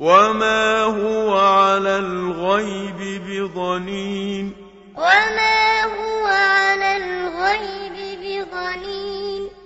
وما هو على الغيب بضنين وما هو على الغيب بضنين